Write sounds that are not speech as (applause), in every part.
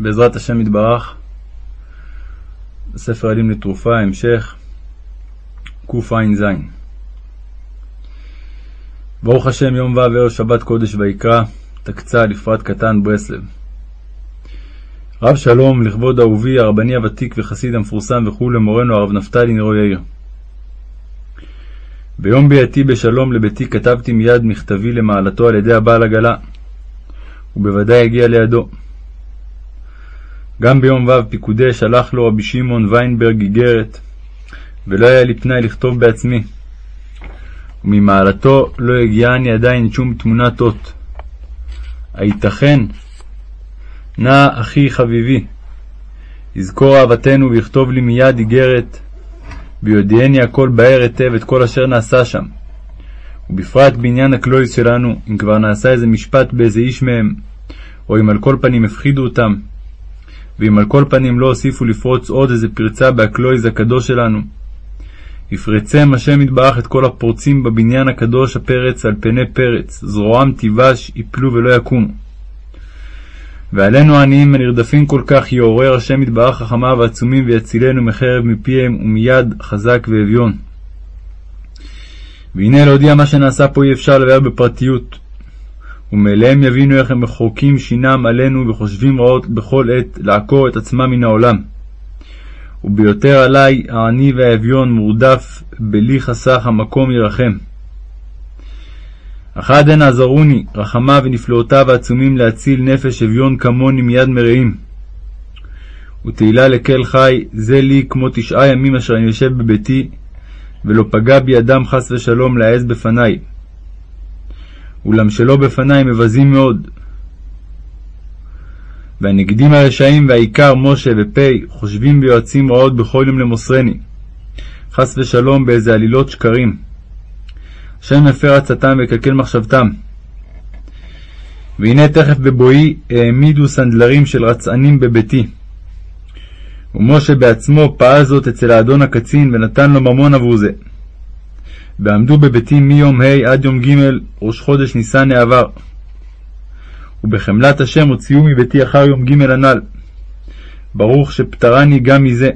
בעזרת השם יתברך, ספר עלים לתרופה, המשך, קע"ז. ברוך השם, יום ו' ערב שבת קודש ויקרא, תקצה לפרט קטן ברסלב. רב שלום לכבוד אהובי, הרבני הוותיק וחסיד המפורסם וכו' למורנו הרב נפתלי נרו יאיר. ביום ביאתי בשלום לביתי כתבתי מיד מכתבי למעלתו על ידי הבעל עגלה, ובוודאי הגיע לידו. גם ביום ו' פיקודי שלח לו רבי שמעון ויינברג איגרת, ולא היה לי פנאי לכתוב בעצמי. וממעלתו לא הגיעני עדיין שום תמונת אות. הייתכן? נא אחי חביבי, יזכור אהבתנו ויכתוב לי מיד איגרת, ויודיעני הכל בהר היטב את כל אשר נעשה שם. ובפרט בעניין הקלויס שלנו, אם כבר נעשה איזה משפט באיזה איש מהם, או אם על כל פנים הפחידו אותם, ואם על כל פנים לא הוסיפו לפרוץ עוד איזה פרצה בהקלויז הקדוש שלנו. יפרצם השם יתברך את כל הפורצים בבניין הקדוש הפרץ על פני פרץ, זרועם תיבש, יפלו ולא יקומו. ועלינו העניים הנרדפים כל כך יעורר השם יתברך חכמיו העצומים ויצילנו מחרב מפיהם ומיד חזק ואביון. והנה להודיע מה שנעשה פה אי אפשר לבאר בפרטיות, ומאליהם יבינו איך הם מחוקים שינם עלינו וחושבים רעות בכל עת לעקור את עצמם מן העולם. וביותר עלי העני והאביון מורדף, בלי חסך המקום ירחם. אחד הנה עזרוני, רחמיו ונפלאותיו העצומים להציל נפש אביון כמוני מיד מרעים. ותהילה לקל חי, זה לי כמו תשעה ימים אשר אני יושב בביתי, ולא פגע בי אדם חס ושלום להעז בפניי. אולם שלא בפניי מבזים מאוד. והנגדים הרשעים והעיקר משה ופי חושבים ויועצים רעות בכל יום למוסרני, חס ושלום באיזה עלילות שקרים. השם מפר עצתם ויקלקל מחשבתם. והנה תכף בבואי העמידו סנדלרים של רצענים בביתי. ומשה בעצמו פעל זאת אצל האדון הקצין ונתן לו ממון עבור זה. ועמדו בביתי מיום ה' עד יום ג' ראש חודש ניסן העבר. ובחמלת השם הוציאו מביתי אחר יום ג' הנ"ל. ברוך שפטרני גם מזה.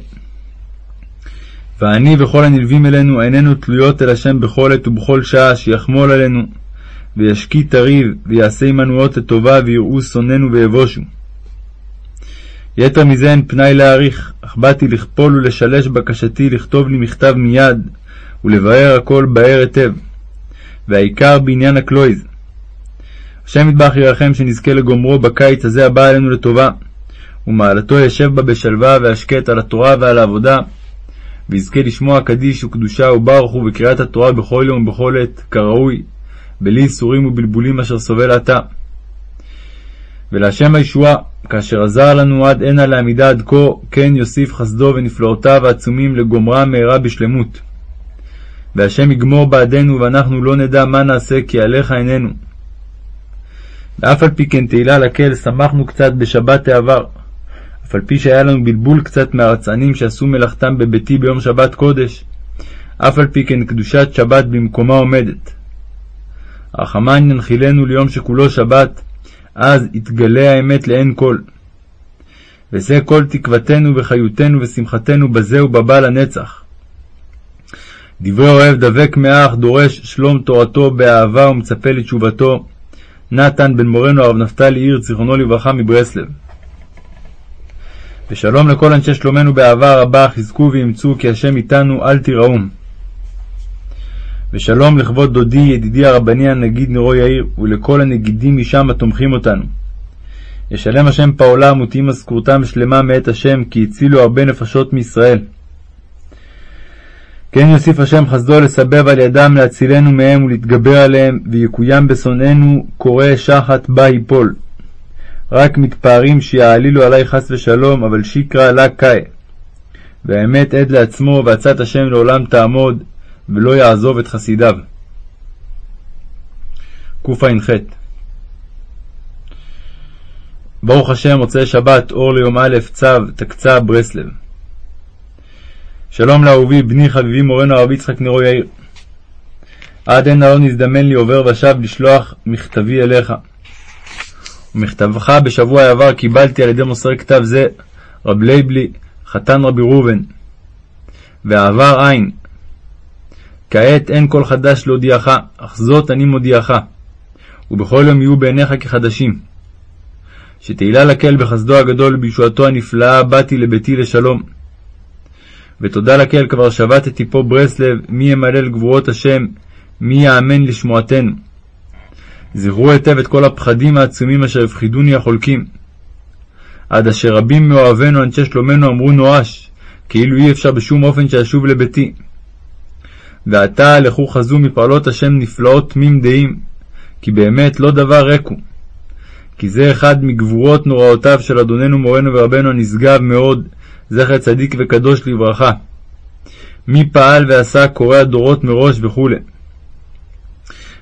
ואני וכל הנלווים אלינו איננו תלויות אל השם בכל עת ובכל שעה שיחמול עלינו, וישקיט הריב, ויעשה עמנו אות לטובה, ויראו שונאינו ויבושו. יתר מזה אין פנאי להעריך, אך באתי לכפול ולשלש בקשתי לכתוב לי מכתב מיד, ולבאר הכל בהר היטב. והעיקר בעניין הקלויז. השם יטבח ירחם שנזכה לגומרו בקיץ הזה הבא עלינו לטובה, ומעלתו ישב בה בשלווה והשקט על התורה ועל העבודה, ויזכה לשמוע קדיש וקדושה וברך הוא בקריאת התורה בכל יום ובכל עת, כראוי, בלי ייסורים ובלבולים אשר סובל עתה. ולהשם הישועה, כאשר עזר לנו עד הנה לעמידה עד כה, כן יוסיף חסדו ונפלאותיו העצומים לגומרה מהרה בשלמות. והשם יגמור בעדנו, ואנחנו לא נדע מה נעשה, כי עליך איננו. ואף על פי כן תהילה לקהל, שמחנו קצת בשבת העבר, אף על פי שהיה לנו בלבול קצת מהרצענים שעשו מלאכתם בביתי ביום שבת קודש, אף על פי כן קדושת שבת במקומה עומדת. רחמן ינחילנו ליום שכולו שבת, אז יתגלה האמת לעין כל. וזה כל תקוותנו וחיותנו ושמחתנו בזה ובבא לנצח. דברי אוהב דבק מאח, דורש שלום תורתו באהבה ומצפה לתשובתו. נתן בן מורנו הרב נפתלי עיר, זיכרונו לברכה, מברסלב. ושלום לכל אנשי שלומנו באהבה רבה, חזקו ואמצו, כי השם איתנו, אל תיראום. ושלום לכבוד דודי, ידידי הרבני הנגיד נרו יאיר, ולכל הנגידים משם התומכים אותנו. ישלם השם פעולם ותהי משכורתם שלמה מאת השם, כי הצילו הרבה נפשות מישראל. כן יוסיף השם חסדו לסבב על ידם להצילנו מהם ולהתגבר עליהם, ויקוים בשונאינו קורא שחת בה יפול. רק מתפארים שיעלילו עלי חס ושלום, אבל שיקרא לה קאי. והאמת עד לעצמו, ועצת השם לעולם תעמוד, ולא יעזוב את חסידיו. קע"ח ברוך השם, מוצאי שבת, אור ליום א', צו, תקצה, ברסלב. שלום לאהובי, בני חביבי מורנו הרב יצחק נרו יאיר. עד הנה לא נזדמן לי עובר ושב לשלוח מכתבי אליך. ומכתבך בשבוע העבר קיבלתי על ידי מוסר כתב זה, רב לייבלי, חתן רבי ראובן. ועבר אין. כעת אין כל חדש להודיעך, אך זאת אני מודיעך. ובכל יום יהיו בעיניך כחדשים. שתהילה לקל בחסדו הגדול ובישועתו הנפלאה באתי לביתי לשלום. ותודה לקל כבר שבתתי פה ברסלב, מי ימלל גבורות השם, מי יאמן לשמועתנו. זכרו היטב את כל הפחדים העצומים אשר הפחידוני החולקים. עד אשר רבים מאוהבינו אנשי שלומנו אמרו נואש, כאילו אי אפשר בשום אופן שאשוב לביתי. ועתה לכו חזו מפעלות השם נפלאות תמים דעים, כי באמת לא דבר ריק הוא. כי זה אחד מגבורות נוראותיו של אדוננו מורנו ורבנו הנשגב מאוד, זכר צדיק וקדוש לברכה. מי פעל ועשה קורא הדורות מראש וכו'.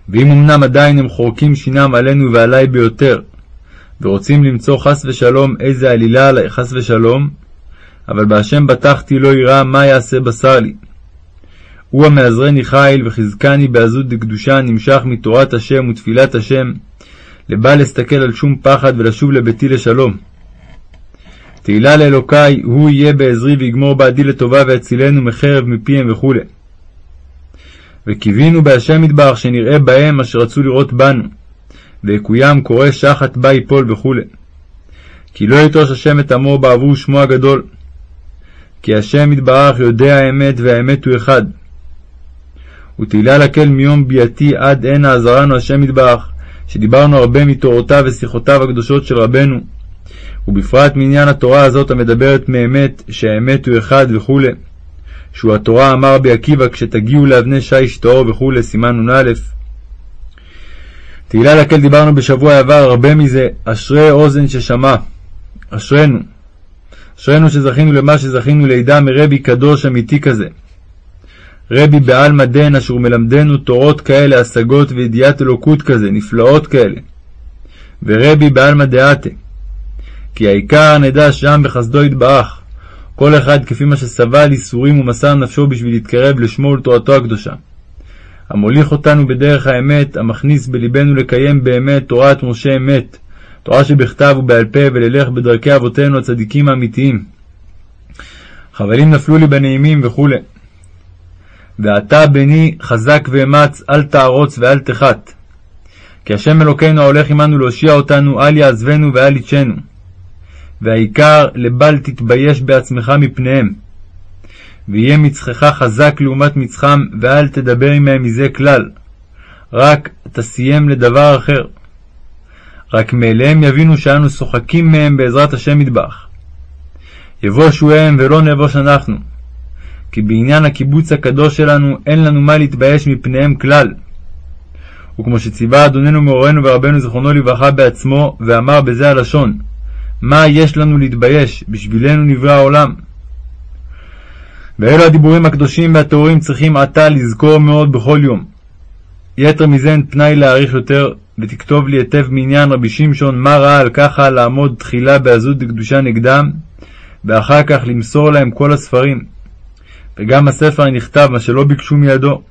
ואם אמנם עדיין הם חורקים שינם עלינו ועלי ביותר, ורוצים למצוא חס ושלום איזה עלילה עלי חס ושלום, אבל בהשם בטחתי לא יראה מה יעשה בשר לי. הוא המעזרני חיל וחזקני בעזות דקדושה נמשך מתורת השם ותפילת השם, לבא להסתכל על שום פחד ולשוב לביתי לשלום. תהילה לאלוקי, הוא יהיה בעזרי ויגמור בעדי לטובה ויצילנו מחרב מפיהם וכו'. וקיווינו בהשם מטבח שנראה בהם אשר רצו לראות בנו, ויקוים קורא שחת בה יפול וכו'. כי לא יטוש השם את עמו בעבור שמו הגדול. כי השם יתברך יודע האמת והאמת הוא אחד. ותהילה לקל מיום ביאתי עד הנה עזרנו השם יתברך, שדיברנו הרבה מתורותיו ושיחותיו הקדושות של רבנו, ובפרט מעניין התורה הזאת המדברת מאמת, שהאמת הוא אחד וכו', שהוא התורה אמר רבי עקיבא כשתגיעו לאבני שיש טהור וכו', סימן נ"א. תהילה לקל דיברנו בשבוע העבר הרבה מזה, אשרי אוזן ששמע, אשרינו. אשרינו שזכינו למה שזכינו לידע מרבי קדוש אמיתי כזה. רבי בעלמא דן אשר מלמדנו תורות כאלה, השגות וידיעת אלוקות כזה, נפלאות כאלה. ורבי בעלמא דעתה. כי העיקר נדע שם בחסדו יתברך, כל אחד כפי מה שסבל ייסורים ומסר נפשו בשביל להתקרב לשמו ולתורתו הקדושה. המוליך אותנו בדרך האמת, המכניס בלבנו לקיים באמת תורת משה אמת, תורה שבכתב ובעל פה, וללך בדרכי אבותינו הצדיקים האמיתיים. חבלים נפלו לי בנעימים וכו'. ועתה בני חזק ואמץ, אל תערוץ ואל תחת. כי השם אלוקינו ההולך עמנו להושיע אותנו, אל יעזבנו ואל יתשנו. והעיקר, לבל תתבייש בעצמך מפניהם. ויהיה מצחך חזק לעומת מצחם, ואל תדבר עמהם מזה כלל. רק תסיים לדבר אחר. רק מאליהם יבינו שאנו שוחקים מהם בעזרת השם מטבח. יבושו הם ולא נבוש אנחנו. כי בעניין הקיבוץ הקדוש שלנו אין לנו מה להתבייש מפניהם כלל. וכמו שציווה אדוננו מורנו ורבנו זכרונו לברכה בעצמו, ואמר בזה הלשון, מה יש לנו להתבייש? בשבילנו נברא העולם. ואלו הדיבורים הקדושים והטהורים צריכים עתה לזכור מאוד בכל יום. יתר מזה אין פנאי להעריך יותר, ותכתוב לי היטב מעניין רבי שמשון מה ראה על ככה לעמוד תחילה בעזות דקדושה נגדם, ואחר כך למסור להם כל הספרים. וגם הספר הנכתב, מה שלא ביקשו מידו.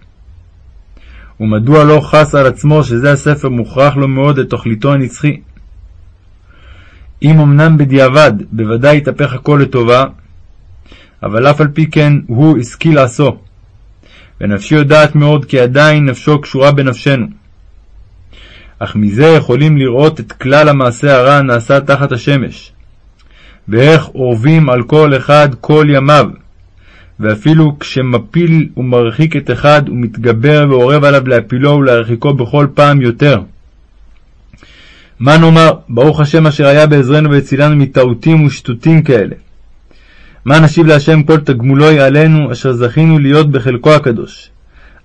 ומדוע לא חס על עצמו שזה הספר מוכרח לו מאוד את תוכליתו הנצחי? אם אמנם בדיעבד, בוודאי יתהפך הכל לטובה, אבל אף על פי כן הוא השכיל עשו. ונפשי יודעת מאוד כי עדיין נפשו קשורה בנפשנו. אך מזה יכולים לראות את כלל המעשה הרע הנעשה תחת השמש, ואיך אורבים על כל אחד כל ימיו, ואפילו כשמפיל ומרחיק את אחד, הוא מתגבר ואורב עליו להפילו ולהרחיקו בכל פעם יותר. מה נאמר, ברוך השם אשר היה בעזרנו והצילנו מטעותים ושטותים כאלה. מה נשיב להשם כל תגמולוי עלינו, אשר זכינו להיות בחלקו הקדוש.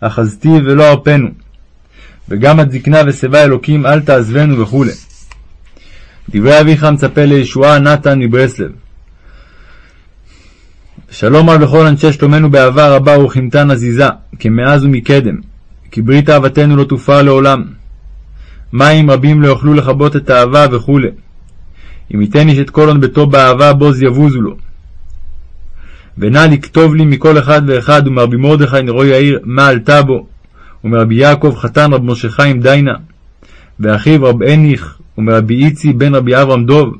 אחזתי ולא ארפנו. וגם עד זקנה ושיבה אלוקים אל תעזבנו וכו'. דברי אביך מצפה לישועה נתן מברסלב. שלום רב לכל אנשי שלומנו באהבה רבה וכימתן עזיזה, כמאז ומקדם, כי ברית אהבתנו לא תופר לעולם. מים רבים לא יוכלו לכבות את האהבה וכו'. אם ייתן איש את כל עוד ביתו באהבה, בוז יבוזו לו. ונא לכתוב לי מכל אחד ואחד, ומרבי מרדכי נרו יאיר, מה עלתה בו, ומרבי יעקב חתן רב משה חיים דיינה, ואחיו רב הניך, ומרבי איצי בן רבי אברהם דוב,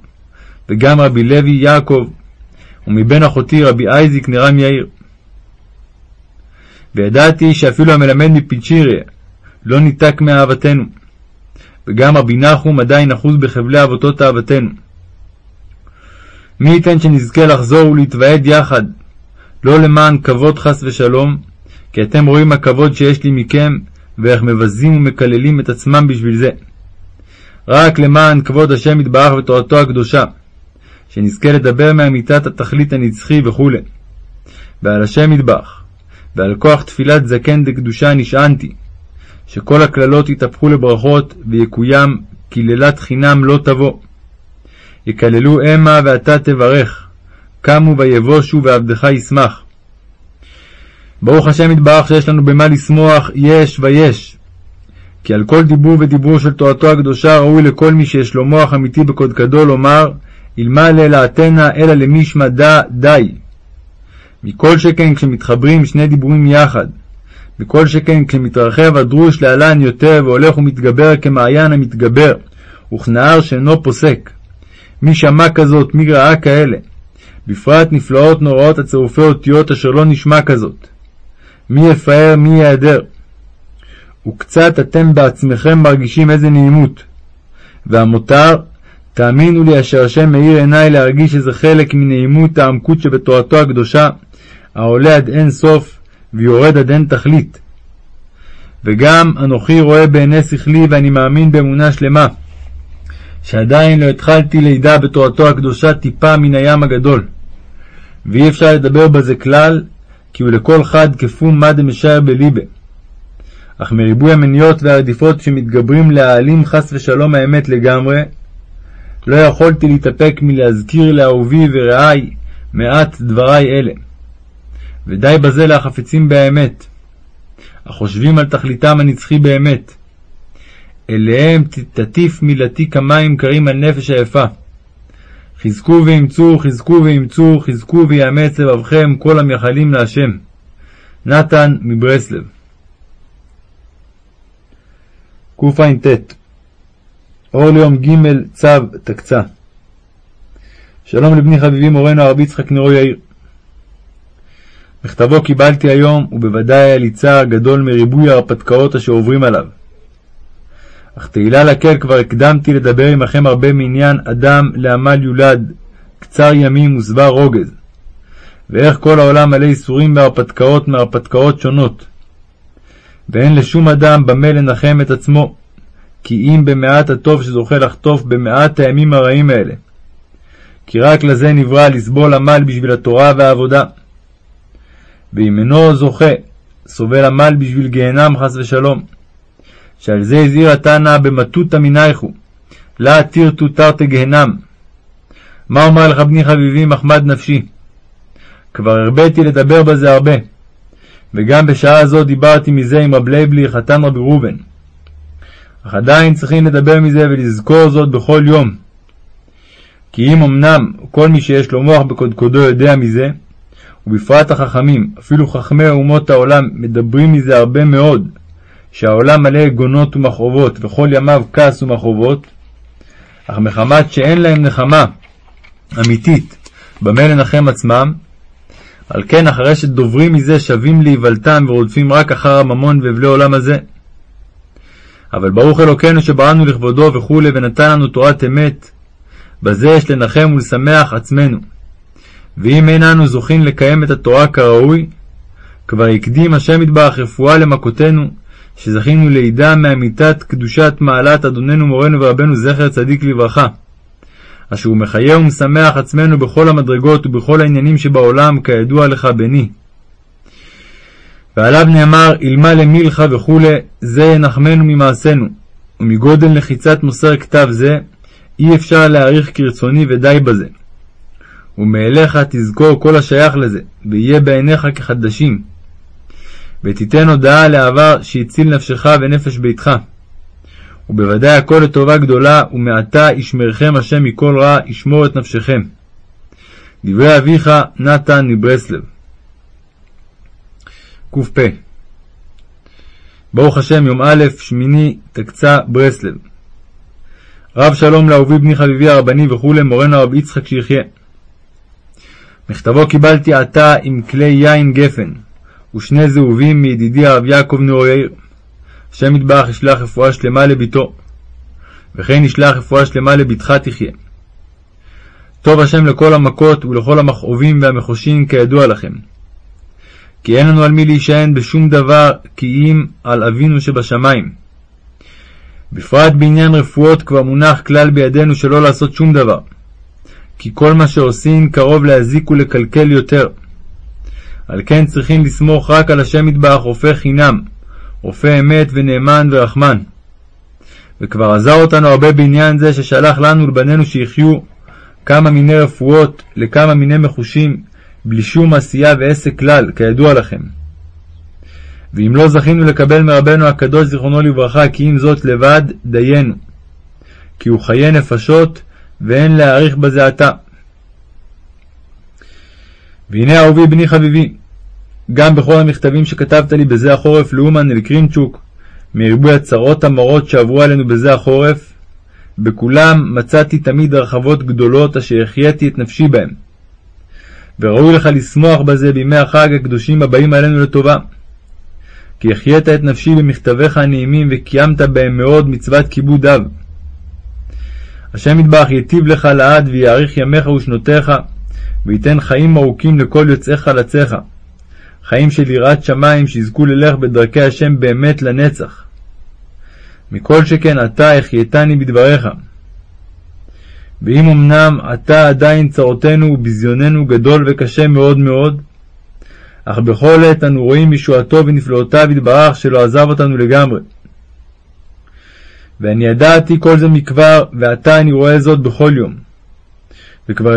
וגם רבי לוי יעקב, ומבן אחותי רבי אייזיק נרם יאיר. וידעתי שאפילו המלמד מפיצ'יריה לא ניתק מאהבתנו, וגם רבי נחום עדיין אחוז בחבלי אבותות אהבתנו. מי ייתן שנזכה לחזור ולהתוועד יחד, לא למען כבוד חס ושלום, כי אתם רואים הכבוד שיש לי מכם, ואיך מבזים ומקללים את עצמם בשביל זה. רק למען כבוד השם יתברך ותורתו הקדושה, שנזכה לדבר מאמיתת התכלית הנצחי וכו'. ועל השם יתברך, ועל כוח תפילת זקן דקדושה נשענתי, שכל הקללות יתהפכו לברכות, ויקוים קללת חינם לא תבוא. יקללו המה ואתה תברך, קמו ויבושו ועבדך ישמח. ברוך השם יתברך שיש לנו במה לשמוח, יש ויש. כי על כל דיבור ודיבור של תורתו הקדושה ראוי לכל מי שיש לו מוח אמיתי בקודקדו לומר, אלמלא לעתנה אלא למי ישמע דע די. מכל שכן כשמתחברים שני דיבורים יחד, וכל שכן כשמתרחב הדרוש להלן יותר והולך ומתגבר כמעיין המתגבר, וכנער שאינו פוסק. מי שמע כזאת, מי ראה כאלה. בפרט נפלאות נוראות הצירופי אותיות אשר לא נשמע כזאת. מי יפאר, מי ייעדר. וקצת אתם בעצמכם מרגישים איזה נעימות. והמותר, תאמינו לי אשר השם מאיר עיניי להרגיש איזה חלק מנעימות העמקות שבתורתו הקדושה, העולה עד אין סוף, ויורד עד אין תכלית. וגם אנוכי רואה בעיני שכלי ואני מאמין באמונה שלמה, שעדיין לא התחלתי לידע בתורתו הקדושה טיפה מן הים הגדול. ואי אפשר לדבר בזה כלל, כי הוא לכל חד כפום מה דמשער בליבה. אך מריבוי המניות והרדיפות שמתגברים להעלים חס ושלום האמת לגמרי, לא יכולתי להתאפק מלהזכיר לאהובי ורעי מעט דברי אלה. ודי בזה להחפצים באמת, החושבים על תכליתם הנצחי באמת. אליהם תטיף מילתי כמים קרים על נפש היפה. חזקו ואמצו, חזקו ואמצו, חזקו ויאמץ לבבכם כל המייחלים להשם. נתן מברסלב קע"ט אור ליום ג' צו תקצה שלום לבני חביבי מורנו הרב יצחק נרו יאיר מכתבו קיבלתי היום, ובוודאי היה לי צער גדול מריבוי ההרפתקאות אשר עוברים עליו. אך תהילה לקל כבר הקדמתי לדבר עמכם הרבה מעניין אדם לעמל יולד, קצר ימים ושבע רוגז, ואיך כל העולם מלא ייסורים בהרפתקאות מהרפתקאות שונות. ואין לשום אדם במה לנחם את עצמו, כי אם במעט הטוב שזוכה לחטוף במעט הימים הרעים האלה. כי רק לזה נברא לסבול עמל בשביל התורה והעבודה. ואם אינו זוכה, סובל עמל בשביל גיהנם חס ושלום. שעל זה הזהיר התנא במטותא מנייכו, לה תירתו תרתי גיהנם. מה אומר לך בני חביבי מחמד נפשי? כבר הרביתי לדבר בזה הרבה, וגם בשעה זו דיברתי מזה עם רב לייבלי חתן רבי ראובן. אך עדיין צריכים לדבר מזה ולזכור זאת בכל יום. כי אם אמנם כל מי שיש לו מוח בקודקודו יודע מזה, ובפרט החכמים, אפילו חכמי אומות העולם, מדברים מזה הרבה מאוד, שהעולם מלא יגונות ומכאובות, וכל ימיו כעס ומכאובות, אך מחמת שאין להם נחמה אמיתית במה לנחם עצמם, על כן אחרי שדוברים מזה שבים להיוולתם ורודפים רק אחר הממון ואבלי עולם הזה. אבל ברוך אלוקינו שבראנו לכבודו וכולי ונתן לנו תורת אמת, בזה יש לנחם ולשמח עצמנו. ואם אין אנו זוכים לקיים את התורה כראוי, כבר הקדים השם יתברך רפואה למכותינו, שזכינו לידע מאמיתת קדושת מעלת אדוננו מורנו ורבנו זכר צדיק לברכה, אשר הוא מחיה ומשמח עצמנו בכל המדרגות ובכל העניינים שבעולם, כידוע לך בני. ועליו נאמר, אלמלא מילכה וכולי, זה ינחמנו ממעשינו, ומגודל לחיצת מוסר כתב זה, אי אפשר להעריך כרצוני ודי בזה. ומאליך תזכור כל השייך לזה, ויהיה בעיניך כחדשים. ותיתן הודעה לעבר שהציל נפשך ונפש ביתך. ובוודאי הכל לטובה גדולה, ומעתה ישמרכם השם מכל רע, ישמור את נפשכם. דברי אביך נתן מברסלב. ק"פ ברוך השם, יום א', שמיני, תקצה, ברסלב. רב שלום לאהובי בני חביבי הרבני וכולי, מורנו הרב יצחק שיחיה. מכתבו קיבלתי עתה עם כלי יין גפן, ושני זהובים מידידי הרב יעקב נאור יאיר. השם יתברך ישלח רפואה שלמה לביתו, וכן ישלח רפואה שלמה לבתך תחיה. טוב השם לכל המכות ולכל המכאובים והמחושים כידוע לכם. כי אין לנו על מי להישען בשום דבר כי אם על אבינו שבשמיים. בפרט בעניין רפואות כבר מונח כלל בידינו שלא לעשות שום דבר. כי כל מה שעושים קרוב להזיק ולקלקל יותר. על כן צריכים לסמוך רק על השם יתברך רופא חינם, רופא אמת ונאמן ורחמן. וכבר עזר אותנו הרבה בעניין זה ששלח לנו לבנינו שיחיו כמה מיני רפואות לכמה מיני מחושים, בלי שום עשייה ועסק כלל, כידוע לכם. ואם לא זכינו לקבל מרבנו הקדוש זיכרונו לברכה, כי אם זאת לבד, דיינו. כי הוא חיי נפשות, ואין להעריך בזה עתה. והנה אהובי בני חביבי, גם בכל המכתבים שכתבת לי בזה החורף לאומן אל קרינצ'וק, מריבוי הצרות המרות שעברו עלינו בזה החורף, בכולם מצאתי תמיד הרחבות גדולות אשר החייתי את נפשי בהם. וראוי לך לשמוח בזה בימי החג הקדושים הבאים עלינו לטובה. כי החיית את נפשי במכתביך הנעימים וקיימת בהם מאוד מצוות כיבוד אב. השם יתברך ייטיב לך לעד ויאריך ימיך ושנותיך, וייתן חיים ארוכים לכל יוצאי חלציך, חיים של יראת שמיים שיזכו ללך בדרכי השם באמת לנצח. מכל שכן אתה החייתני בדבריך. ואם אמנם עתה עדיין צרותינו וביזיוננו גדול וקשה מאוד מאוד, אך בכל עת אנו רואים ישועתו ונפלאותיו יתברך שלא עזב אותנו לגמרי. ואני ידעתי כל זה מכבר, ועתה אני רואה זאת בכל יום. וכבר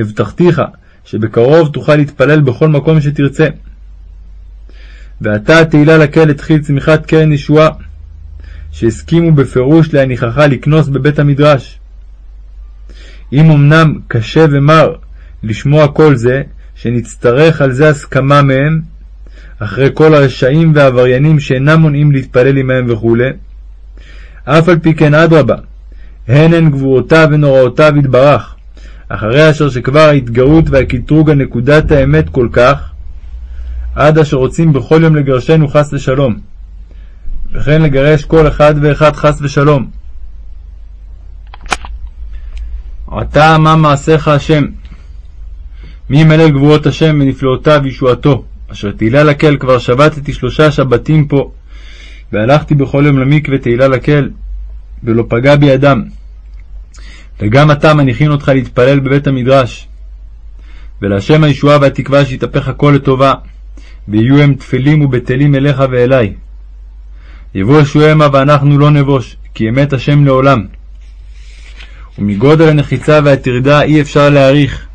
הבטחתיך שבקרוב תוכל להתפלל בכל מקום שתרצה. ועתה תהילה לקהל התחיל צמיחת קרן ישועה, שהסכימו בפירוש להניחך לקנוס בבית המדרש. אם אמנם קשה ומר לשמוע כל זה, שנצטרך על זה הסכמה מהם, אחרי כל הרשעים והעבריינים שאינם מונעים להתפלל עמהם וכו', אף על פי כן אדרבה, הן הן גבורותיו ונוראותיו יתברך, אחרי אשר שכבר ההתגרות והקטרוג על נקודת האמת כל כך, עד אשר רוצים בכל יום לגרשנו חס ושלום, וכן לגרש כל אחד ואחד חס ושלום. עתה מה מעשיך השם? מי ימלל גבורות השם ונפלאותיו וישועתו, אשר תהילה לקהל כבר שבתתי שלושה שבתים פה, והלכתי בכל יום למקווה תהילה לקהל, ולא פגע בי אדם. וגם אתה מניחין אותך להתפלל בבית המדרש. ולהשם הישועה והתקווה שיתהפך הכל לטובה, ויהיו הם תפלים ובטלים אליך ואלי. יבושו המה ואנחנו לא נבוש, כי אמת השם לעולם. ומגודל הנחיצה והטרדה אי אפשר להעריך.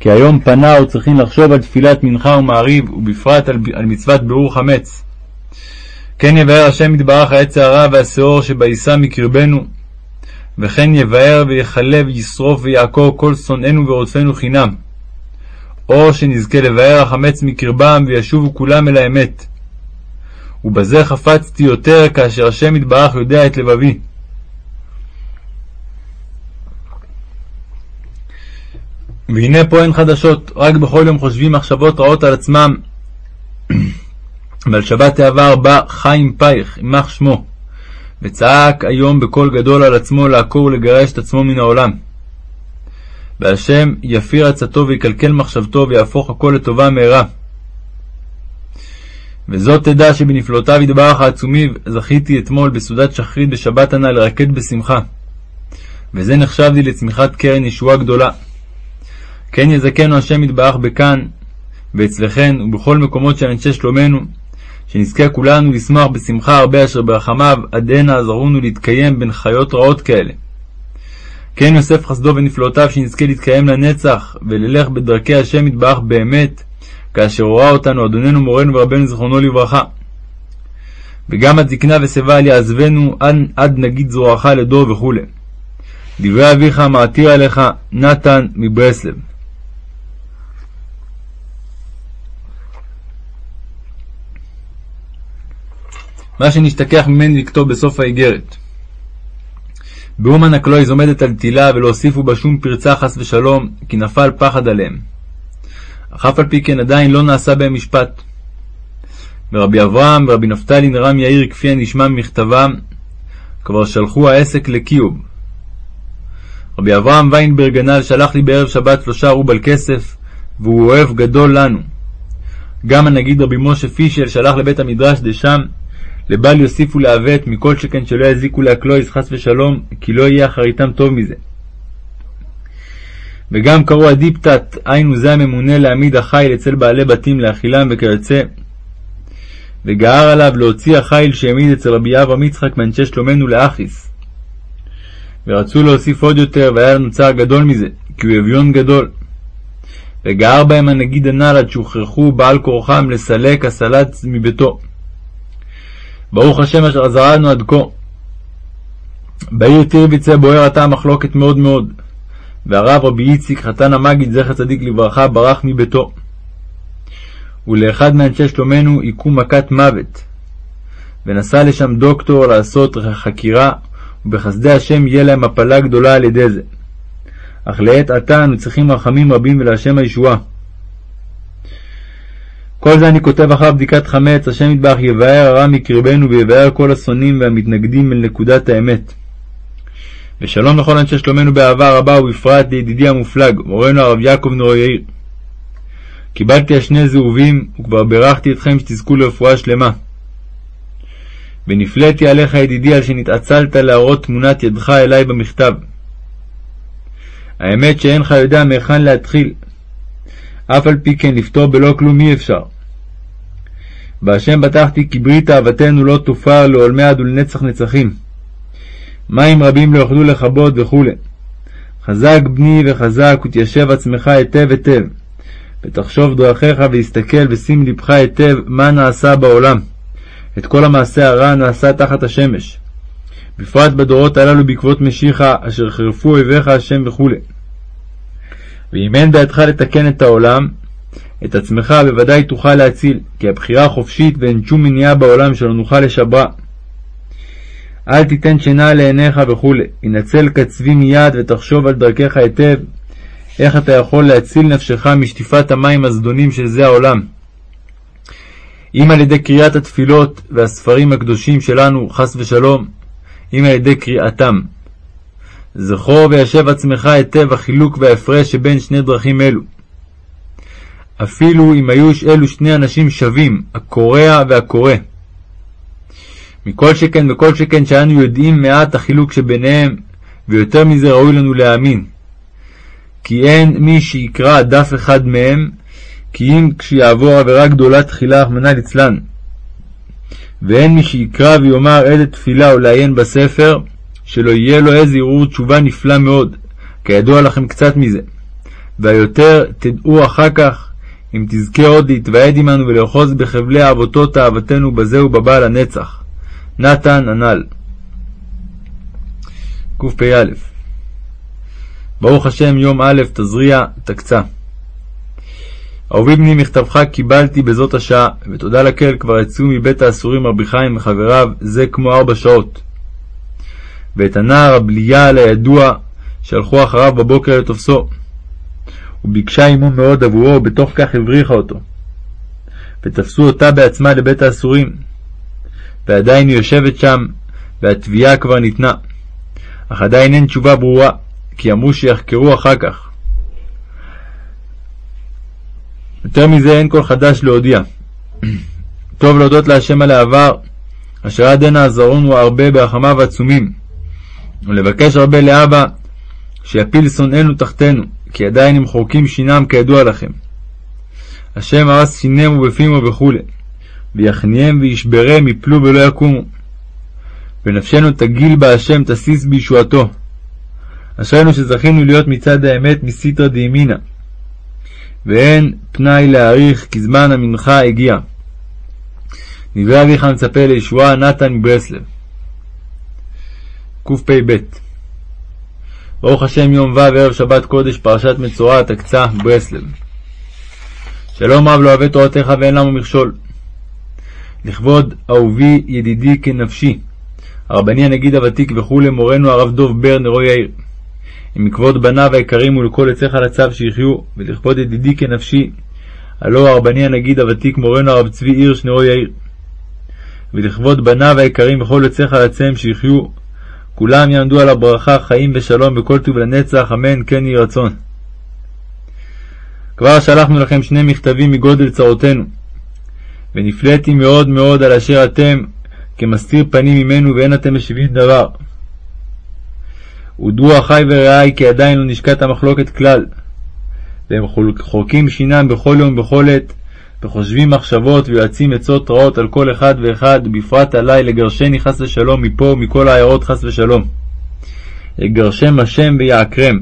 כי היום פנה עוד צריכים לחשוב על תפילת מנחה ומעריב, ובפרט על, על מצוות בירור חמץ. כן יבאר השם יתברך העץ הרע והשאור שבעיסה מקרבנו, וכן יבאר ויכלה וישרוף ויעקור כל שונאינו ורודפינו חינם. או שנזכה לבאר החמץ מקרבם וישובו כולם אל האמת. ובזה חפצתי יותר כאשר השם יתברך יודע את לבבי. והנה פה אין חדשות, רק בכל יום חושבים מחשבות רעות על עצמם. ועל שבת העבר בא חיים פייך, יימח שמו, וצעק היום בקול גדול על עצמו לעקור ולגרש את עצמו מן העולם. והשם יפיר עצתו ויקלקל מחשבתו ויהפוך הכל לטובה מהרה. וזאת תדע שבנפלאותיו יתברך העצומיו זכיתי אתמול בסעודת שחרית בשבת הנ"ל לרקד בשמחה. וזה נחשב לי לצמיחת קרן ישועה גדולה. כן יזכנו השם יתברך בכאן, ואצלכן, ובכל מקומות של אנשי שלומנו, שנזכה כולנו לשמוח בשמחה הרבה אשר ברחמיו עד הנה עזרונו להתקיים בין חיות רעות כאלה. כן יוסף חסדו ונפלאותיו שנזכה להתקיים לנצח, וללך בדרכי השם יתברך באמת, כאשר הורה אותנו אדוננו מורנו ורבנו זיכרונו לברכה. וגם עד זקנה ושיבה אל יעזבנו עד, עד נגיד זרועך לדור וכו'. דברי אביך מעתיר עליך נתן מברסלב. מה שנשתכח ממני לכתוב בסוף האיגרת. באומן הקלויז עומדת על תילה ולא הוסיפו בה שום פרצה חס ושלום, כי נפל פחד עליהם. אך אף על פי כן עדיין לא נעשה בהם משפט. ורבי אברהם ורבי נפתלי נרם יאיר כפי הנשמע ממכתבם, כבר שלחו העסק לקיוב. רבי אברהם ויינברג הנ"ל שלח לי בערב שבת שלושה רובל כסף, והוא אוהב גדול לנו. גם הנגיד רבי משה פישל שלח לבית המדרש דשם, לבל יוסיפו לעוות, מכל שכן שלא יזיקו לאקלויס חס ושלום, כי לא יהיה אחריתם טוב מזה. וגם קראו הדיפתת, היינו זה הממונה להעמיד החיל אצל בעלי בתים לאכילם וכיוצא. וגער עליו להוציא החיל שהעמיד אצל רבי אברהם יצחק מאנשי שלומנו לאחיס. ורצו להוסיף עוד יותר, והיה לנו צער גדול מזה, כי הוא אביון גדול. וגער בהם הנגיד הנ"ל עד שהוכרחו בעל כורחם לסלק הסלץ מביתו. ברוך השם אשר עזרנו עד כה. בעיר טירביצה בוער עתה המחלוקת מאוד מאוד, והרב רבי איציק חתן המגיד זכר צדיק לברכה ברח מביתו. ולאחד מאנשי שלומנו היכו מכת מוות, ונסע לשם דוקטור לעשות חקירה, ובחסדי השם יהיה להם הפלה גדולה על ידי זה. אך לעת עתה אנו צריכים רחמים רבים ולהשם הישועה. כל זה אני כותב אחר בדיקת חמץ, השם יתברך יבאר הרע מקרבנו ויבאר כל השונאים והמתנגדים אל נקודת האמת. ושלום לכל אנשי שלומנו באהבה רבה ובפרט לידידי המופלג, מורנו הרב יעקב נורו יאיר. קיבלתי השני זהובים, וכבר בירכתי אתכם שתזכו לרפואה שלמה. ונפלאתי עליך ידידי על שנתעצלת להראות תמונת ידך אלי במכתב. האמת שאינך יודע מהיכן להתחיל. אף על פי כן לפתור בלא כלום אי אפשר. בהשם בטחתי כי ברית אהבתנו לא תופר לעולמי עד ולנצח נצחים. מים רבים לא יוכלו לכבות וכו'. חזק בני וחזק ותיישב עצמך היטב היטב. ותחשוב דרכיך והסתכל ושים לבך היטב מה נעשה בעולם. את כל המעשה הרע נעשה תחת השמש. בפרט בדורות הללו בעקבות משיחה, אשר חרפו אויביך השם וכו'. ואם אין בידך לתקן את העולם, את עצמך בוודאי תוכל להציל, כי הבחירה חופשית ואין שום מניעה בעולם שלא נוכל לשברה. אל תיתן שינה לעיניך וכו', הנצל קצבי מיד ותחשוב על דרכך היטב, איך אתה יכול להציל נפשך משטיפת המים הזדונים של זה העולם. אם על ידי קריאת התפילות והספרים הקדושים שלנו, חס ושלום, אם על ידי קריאתם. זכור וישב עצמך היטב החילוק וההפרש שבין שני דרכים אלו. אפילו אם היו אלו שני אנשים שווים, הקורע והקורא. מכל שכן וכל שכן שאנו יודעים מעט החילוק שביניהם, ויותר מזה ראוי לנו להאמין. כי אין מי שיקרא דף אחד מהם, כי אם כשיעבור עבירה גדולה תחילה, רחמנא ליצלן. ואין מי שיקרא ויאמר איזה תפילה או לעיין בספר, שלא יהיה לו איזה ערעור תשובה נפלא מאוד, כידוע לכם קצת מזה. והיותר תדעו אחר כך, אם תזכה עוד להתוועד עמנו ולאחוז בחבלי אבותות אהבתנו בזה ובבא לנצח. נתן הנ"ל קפ"א ברוך השם יום א' תזריע תקצה אהובי בני מכתבך קיבלתי בזאת השעה, ותודה לקהל כבר יצאו מבית האסורים רבי חיים וחבריו זה כמו ארבע שעות. ואת הנער הבליעל הידוע שהלכו אחריו בבוקר לתופסו. וביקשה עמו מאוד עבורו, ובתוך כך הבריחה אותו. ותפסו אותה בעצמה לבית האסורים. ועדיין היא יושבת שם, והתביעה כבר ניתנה. אך עדיין אין תשובה ברורה, כי אמרו שיחקרו אחר כך. יותר מזה אין כל חדש להודיע. (clears throat) טוב להודות להשם על העבר, אשר עד הנה עזרונו הרבה ברחמיו העצומים, ולבקש הרבה לאבא שיפיל שונאינו תחתנו, כי עדיין הם חורקים שינם כידוע לכם. השם הרס שיניהם ובפימו וכו', ויכניהם וישברם יפלו ולא יקומו. ונפשנו תגיל בה השם תסיס בישועתו. אשרינו שזכינו להיות מצד האמת מסיתרא דימינא. ואין פנאי להעריך כי זמן המנחה הגיע. דברי אביך מצפה לישועה נתן מברסלב. קפ"ב ברוך השם יום ו' ערב שבת קודש פרשת מצורע תקצה ברסלב. שלום רב לא אוהבי תורתך ואין למה מכשול. לכבוד אהובי ידידי כנפשי, הרבני הנגיד הוותיק וכולי, מורנו הרב דוב בר נרו יאיר. עם כבוד בניו היקרים ולכל עצי חלציו שיחיו, ולכבוד ידידי כנפשי, הלא הרבני הנגיד הוותיק מורנו הרב צבי הירש נרו יאיר. ולכבוד בניו היקרים וכל יוצאי חלציהם שיחיו, כולם יעמדו על הברכה, חיים ושלום וכל טוב לנצח, אמן כן יהי רצון. כבר שלחנו לכם שני מכתבים מגודל צרותינו, ונפלאתי מאוד מאוד על אשר אתם כמסתיר פנים ממנו ואין אתם משיבים דבר. הודו אחי ורעי כי עדיין לא נשקעת המחלוקת כלל, והם חורקים שינם בכל יום ובכל עת, וחושבים מחשבות ויועצים עצות רעות על כל אחד ואחד, ובפרט עלי לגרשני חס ושלום מפה ומכל העיירות חס ושלום. יגרשם השם ויעקרם.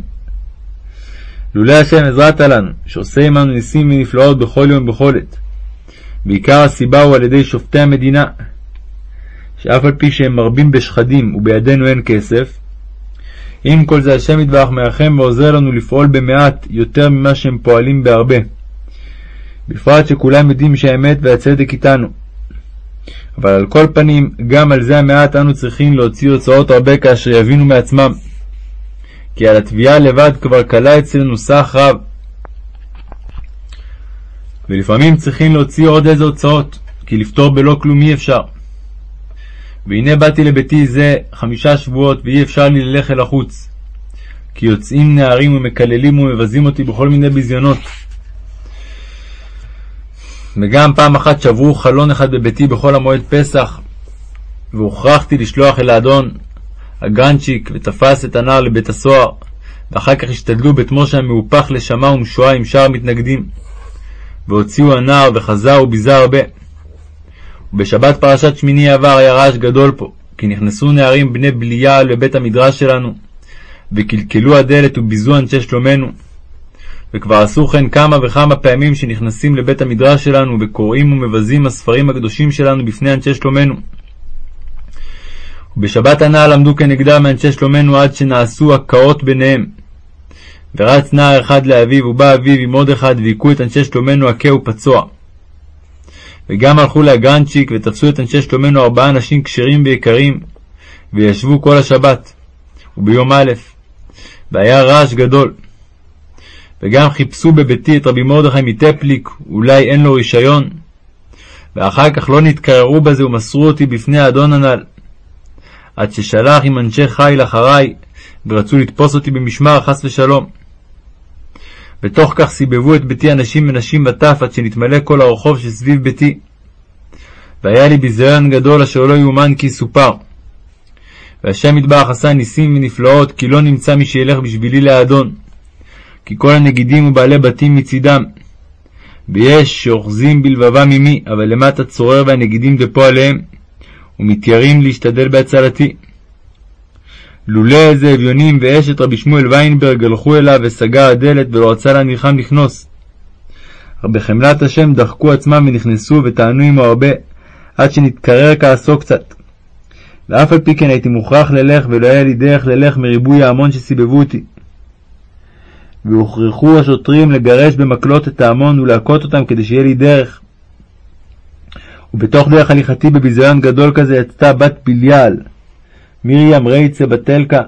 לולא השם עזרת לנו, שעושה עמנו ניסים ונפלאות בכל יום ובכל עת. ועיקר הסיבה הוא על ידי שופטי המדינה, שאף על פי שהם מרבים בשחדים ובידינו אין כסף, עם כל זה השם יתברך מרחם ועוזר לנו לפעול במעט יותר ממה שהם פועלים בהרבה. בפרט שכולם יודעים שהאמת והצדק איתנו. אבל על כל פנים, גם על זה המעט אנו צריכים להוציא הוצאות הרבה כאשר יבינו מעצמם. כי על התביעה לבד כבר כלה אצלנו סך רב. ולפעמים צריכים להוציא עוד איזה הוצאות, כי לפתור בלא כלום אי אפשר. והנה באתי לביתי זה חמישה שבועות, ואי אפשר לי ללך אל החוץ. כי יוצאים נערים ומקללים ומבזים אותי בכל מיני ביזיונות. וגם פעם אחת שברו חלון אחד בביתי בחול המועד פסח, והוכרחתי לשלוח אל האדון הגרנצ'יק, ותפס את הנער לבית הסוהר, ואחר כך השתדלו בית משה המהופך לשמה ומשועה עם שאר המתנגדים. והוציאו הנער וחזר וביזה הרבה. ובשבת פרשת שמיני עבר היה רעש גדול פה, כי נכנסו נערים בני בליעל לבית המדרש שלנו, וקלקלו הדלת וביזו אנשי שלומנו. וכבר עשו כן כמה וכמה פעמים שנכנסים לבית המדרש שלנו וקוראים ומבזים הספרים הקדושים שלנו בפני אנשי שלומנו. ובשבת הנ"ל עמדו כנגדם מאנשי שלומנו עד שנעשו הקאות ביניהם. ורץ נער אחד לאביו, ובא אביו עם עוד אחד, והיכו את אנשי שלומנו הכה ופצוע. וגם הלכו לאגרנצ'יק, ותפסו את אנשי שלומנו ארבעה אנשים כשרים ויקרים, וישבו כל השבת, וביום א', והיה רעש גדול. וגם חיפשו בביתי את רבי מרדכי מטפליק, אולי אין לו רישיון. ואחר כך לא נתקררו בזה ומסרו אותי בפני האדון הנ"ל. עד ששלח עם אנשי חיל אחריי, ורצו לתפוס אותי במשמר, חס ושלום. בתוך כך סיבבו את ביתי אנשים ונשים וטף, עד שנתמלא כל הרחוב שסביב ביתי. והיה לי ביזיון גדול אשר לא יאומן כי יסופר. והשם יתברך עשה ניסים ונפלאות, כי לא נמצא מי שילך בשבילי לאדון. כי כל הנגידים ובעלי בתים מצידם. ויש שאוחזים בלבבם עמי, אבל למטה צורר והנגידים דפו עליהם, ומתיירים להשתדל בהצלתי. לולא איזה אביונים ואשת רבי שמואל ויינברג הלכו אליו וסגר הדלת ולא רצה להניחם לכנוס. אך בחמלת השם דחקו עצמם ונכנסו וטענו עמו הרבה, עד שנתקרר כעסו קצת. ואף על פי כן הייתי מוכרח ללך ולא היה לי דרך ללך מריבוי ההמון שסיבבו אותי. והוכרחו השוטרים לגרש במקלות את ההמון ולהכות אותם כדי שיהיה לי דרך. ובתוך דרך הליכתי בביזיון גדול כזה יצאה בת בליעל, מרים רייצה בתלקה,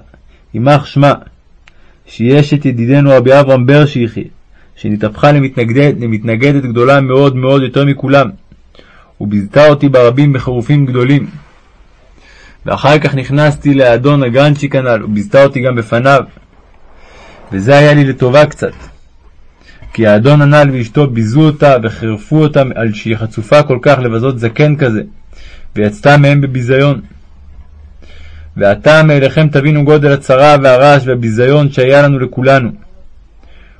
יימח שמה, שיש את ידידנו רבי אברהם ברשיחי, שנתהפכה למתנגדת, למתנגדת גדולה מאוד מאוד יותר מכולם, וביזתה אותי ברבים בחירופים גדולים. ואחר כך נכנסתי לאדון הגרנצ'יק הנ"ל, וביזתה אותי גם בפניו. וזה היה לי לטובה קצת. כי האדון הנ"ל ואשתו ביזו אותה וחירפו אותה על שהיא חצופה כל כך לבזות זקן כזה, ויצתה מהם בביזיון. ועתה מאליכם תבינו גודל הצרה והרעש והביזיון שהיה לנו לכולנו,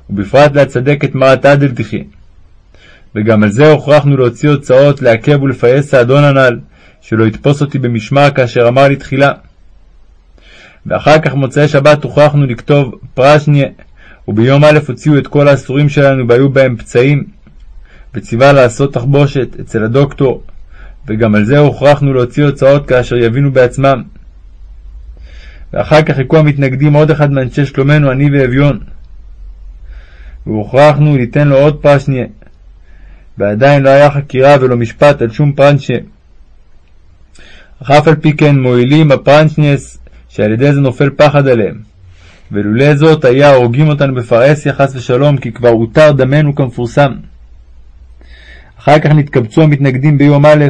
ובפרט להצדק את מרת עדל תחיה. וגם על זה הוכרחנו להוציא הוצאות לעכב ולפייס האדון הנ"ל, שלא יתפוס אותי במשמר כאשר אמר לי תחילה. ואחר כך מוצאי שבת הוכרחנו לכתוב פרשניה, וביום א' הוציאו את כל האסורים שלנו והיו בהם פצעים, וציווה לעשות תחבושת אצל הדוקטור, וגם על זה הוכרחנו להוציא הוצאות כאשר יבינו בעצמם. ואחר כך הכו המתנגדים עוד אחד מאנשי שלומנו, אני ואביון. והוכרחנו ליתן לו עוד פרשניה, ועדיין לא היה חקירה ולא משפט על שום פרנשה. אך אף על פי כן מועילים הפרנצ'ניאס שעל ידי זה נופל פחד עליהם. ולולא זאת היה הורגים אותנו בפרהסיה חס ושלום, כי כבר הותר דמנו כמפורסם. אחר כך נתקבצו המתנגדים ביום א',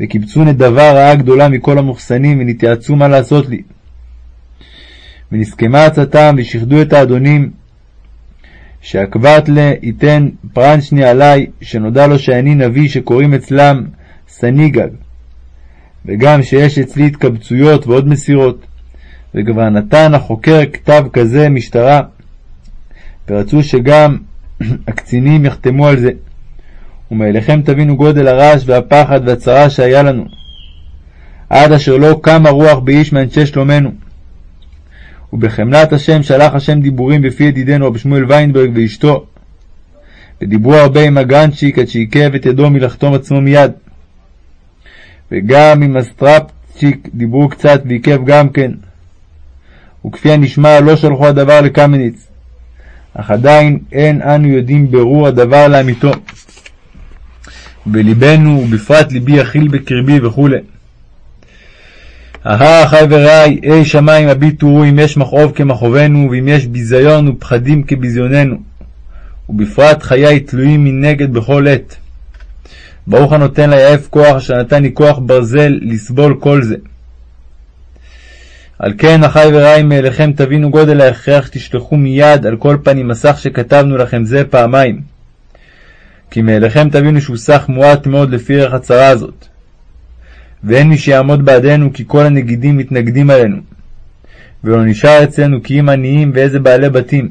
וקיבצו נדבה רעה גדולה מכל המוחסנים, ונתייעצו מה לעשות לי. ונסכמה עצתם, ושיחדו את האדונים, שהקבטלה ייתן פרנשני עלי, שנודע לו שאני נביא שקוראים אצלם סניגג, וגם שיש אצלי התקבצויות ועוד מסירות, וכבר נתן החוקר כתב כזה משטרה, ורצו שגם (clears throat) הקצינים יחתמו על זה. ומאליכם תבינו גודל הרעש והפחד והצרה שהיה לנו, עד אשר לא קמה רוח באיש מאנשי שלומנו. ובחמלת השם שלח השם דיבורים בפי ידידנו רבי שמואל ויינברג ואשתו, ודיברו הרבה עם הגרנצ'יק עד שעיכב את ידו מלחתום עצמו מיד. וגם עם הסטרפצ'יק דיברו קצת ועיכב גם כן. וכפי הנשמע לא שלחו הדבר לקמניץ, אך עדיין אין אנו יודעים ברור הדבר לאמיתו. בלבנו, ובפרט ליבי יכיל בקרבי וכו'. אהה, אחי ורעי, אי שמיים הביטו אם יש מכאוב כמכאובנו, ואם יש ביזיון ופחדים כביזיוננו. ובפרט חיי תלויים מנגד בכל עת. ברוך הנותן ליעף כוח, אשר נתן לי כוח ברזל לסבול כל זה. על כן, אחי ורעי, מאליכם תבינו גודל ההכרח תשלחו מיד על כל פנים מסך שכתבנו לכם זה פעמיים. כי מאליכם תבינו שהוא סך מועט מאוד לפי ערך הצרה הזאת. ואין מי שיעמוד בעדנו, כי כל הנגידים מתנגדים עלינו. ולא נשאר אצלנו כי אם עניים ואיזה בעלי בתים.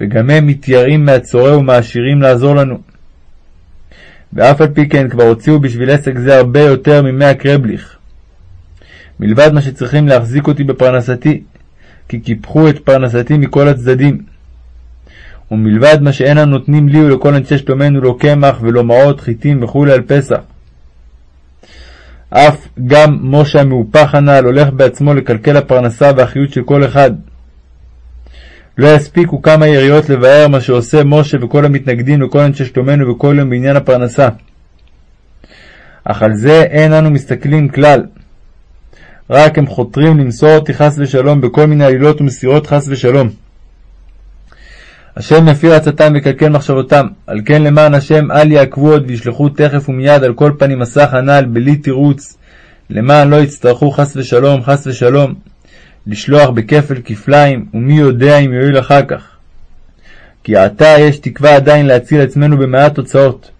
וגם הם מתייראים מהצורר ומהעשירים לעזור לנו. ואף על פי כן כבר הוציאו בשביל עסק זה הרבה יותר ממאה קרבליך. מלבד מה שצריכים להחזיק אותי בפרנסתי, כי קיפחו את פרנסתי מכל הצדדים. ומלבד מה שאינם נותנים לי ולכל אנשי שלומנו לא קמח ולא מעות, חיטים וכולי על פסח. אף גם משה המהופך הנ"ל הולך בעצמו לקלקל הפרנסה והחיות של כל אחד. לא יספיקו כמה יריות לבאר מה שעושה משה וכל המתנגדים לכל אנשי שלומנו בכל יום בעניין הפרנסה. אך על זה אין אנו מסתכלים כלל. רק הם חותרים למסור אותי חס ושלום בכל מיני עלילות ומסירות חס ושלום. השם יפיר עצתם ויקלקל מחשבותם, על כן למען השם אל יעקבו עוד וישלחו תכף ומיד על כל פנים מסך הנ"ל בלי תירוץ, למען לא יצטרכו חס ושלום, חס ושלום, לשלוח בכפל כפליים, ומי יודע אם יועיל אחר כך. כי עתה יש תקווה עדיין להציל עצמנו במעט תוצאות.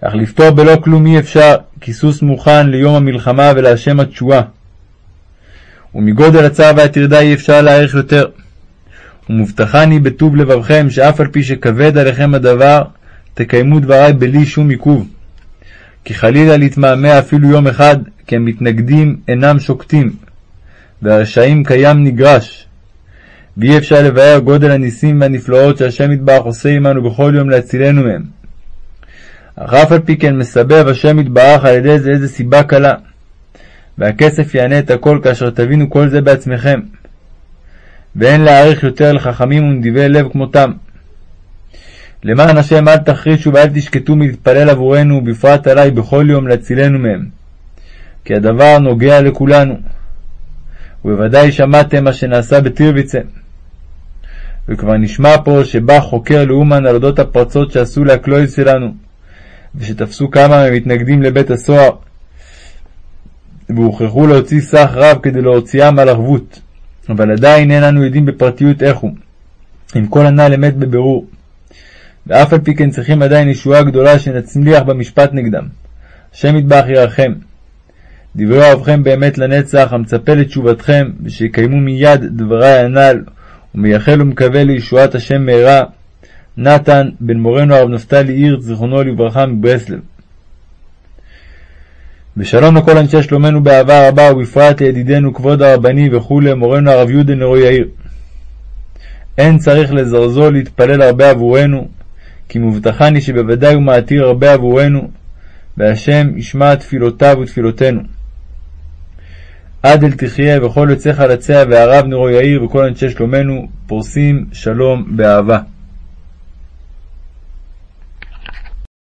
אך לפתור בלא כלום אי אפשר, כי סוס מוכן ליום המלחמה ולהשם התשועה. ומגודל הצער והטרדה אי אפשר להעריך יותר. ומובטחני בטוב לבבכם, שאף על פי שכבד עליכם הדבר, תקיימו דברי בלי שום עיכוב. כי חלילה להתמהמה אפילו יום אחד, כי המתנגדים אינם שוקטים, והרשעים קיים נגרש. ואי אפשר לבאר גודל הניסים והנפלאות שהשם יתברך עושה עמנו בכל יום להצילנו מהם. אך אף על פי כן מסבב השם יתברך על ידי זה איזה סיבה קלה. והכסף יענה את הכל כאשר תבינו כל זה בעצמכם. ואין להעריך יותר לחכמים ונדיבי לב כמותם. למען השם אל תחרישו ואל תשקטו מלהתפלל עבורנו, ובפרט עלי בכל יום להצילנו מהם. כי הדבר נוגע לכולנו. ובוודאי שמעתם מה שנעשה בטירוויצה. וכבר נשמע פה שבא חוקר לאומן על אודות הפרצות שעשו להקלויס שלנו, ושתפסו כמה מהמתנגדים לבית הסוהר, והוכרחו להוציא סך רב כדי להוציאם על ערבות. אבל עדיין אין אנו יודעים בפרטיות איך הוא, אם כל הנ"ל אמת בבירור. ואף על פי כן צריכים עדיין ישועה גדולה שנצליח במשפט נגדם. השם יטבח ירחם. דברי אוהבכם באמת לנצח, המצפה לתשובתכם, ושיקיימו מיד דברי הנ"ל, ומייחל ומקווה לישועת השם מהרה. נתן, בן מורנו הרב נפתלי הירץ, זיכרונו לברכה, מברסלב. ושלום לכל אנשי שלומנו באהבה רבה, ובפרט לידידנו כבוד הרבני וכולי, מורנו הרב יהודה נרו יאיר. אין צריך לזרזו להתפלל הרבה עבורנו, כי מובטחני שבוודאי הוא מעתיר הרבה עבורנו, והשם ישמע תפילותיו ותפילותינו. עד אל תחיה וכל יוצאיך לצע והרב נרו יאיר וכל אנשי שלומנו פורסים שלום באהבה.